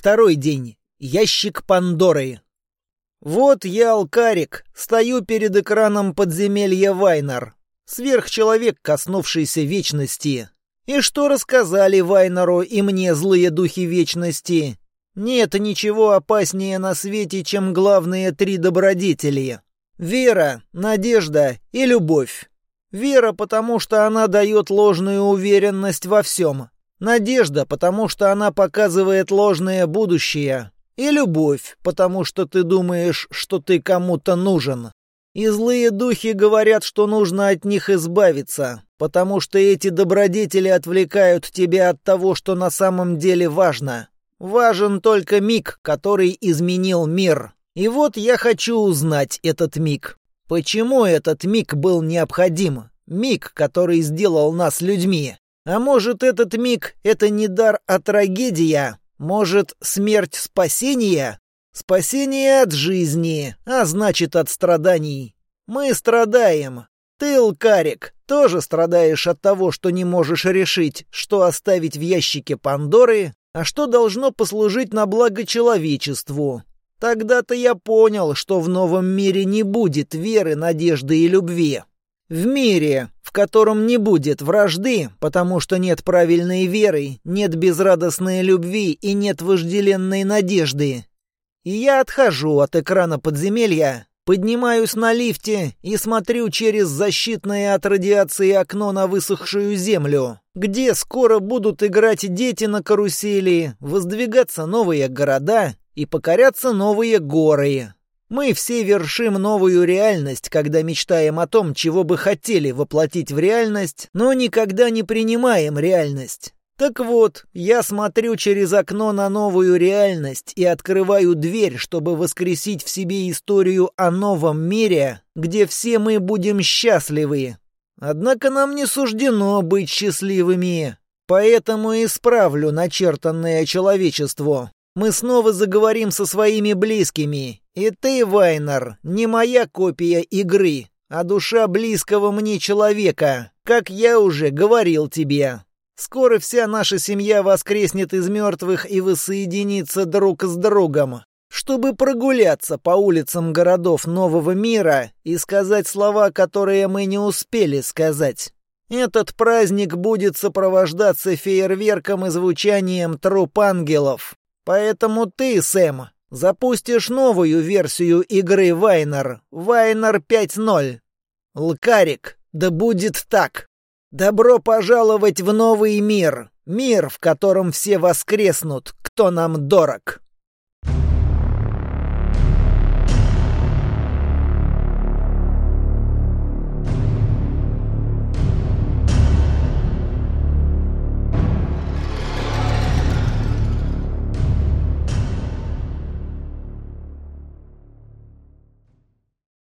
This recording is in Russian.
Второй день. Ящик Пандоры. Вот я, Алкарик, стою перед экраном подземелья Вайнер. Сверхчеловек, коснувшийся вечности. И что рассказали Вайнеру и мне злые духи вечности? Нет ничего опаснее на свете, чем главные три добродетели. Вера, надежда и любовь. Вера, потому что она дает ложную уверенность во всем. Надежда, потому что она показывает ложное будущее. И любовь, потому что ты думаешь, что ты кому-то нужен. И злые духи говорят, что нужно от них избавиться, потому что эти добродетели отвлекают тебя от того, что на самом деле важно. Важен только миг, который изменил мир. И вот я хочу узнать этот миг. Почему этот миг был необходим? Миг, который сделал нас людьми. А может, этот миг — это не дар, а трагедия? Может, смерть спасения? Спасение от жизни, а значит, от страданий. Мы страдаем. Ты, Лкарик, тоже страдаешь от того, что не можешь решить, что оставить в ящике Пандоры, а что должно послужить на благо человечеству. Тогда-то я понял, что в новом мире не будет веры, надежды и любви. В мире, в котором не будет вражды, потому что нет правильной веры, нет безрадостной любви и нет вожделенной надежды. И я отхожу от экрана подземелья, поднимаюсь на лифте и смотрю через защитное от радиации окно на высохшую землю, где скоро будут играть дети на карусели, воздвигаться новые города и покоряться новые горы. Мы все вершим новую реальность, когда мечтаем о том, чего бы хотели воплотить в реальность, но никогда не принимаем реальность. Так вот, я смотрю через окно на новую реальность и открываю дверь, чтобы воскресить в себе историю о новом мире, где все мы будем счастливы. Однако нам не суждено быть счастливыми, поэтому исправлю начертанное человечество. Мы снова заговорим со своими близкими. И ты, Вайнер, не моя копия игры, а душа близкого мне человека, как я уже говорил тебе. Скоро вся наша семья воскреснет из мертвых и воссоединится друг с другом, чтобы прогуляться по улицам городов нового мира и сказать слова, которые мы не успели сказать. Этот праздник будет сопровождаться фейерверком и звучанием труп ангелов. Поэтому ты, Сэм, запустишь новую версию игры Вайнер, Вайнер 5.0. Лкарик, да будет так. Добро пожаловать в новый мир, мир, в котором все воскреснут, кто нам дорог.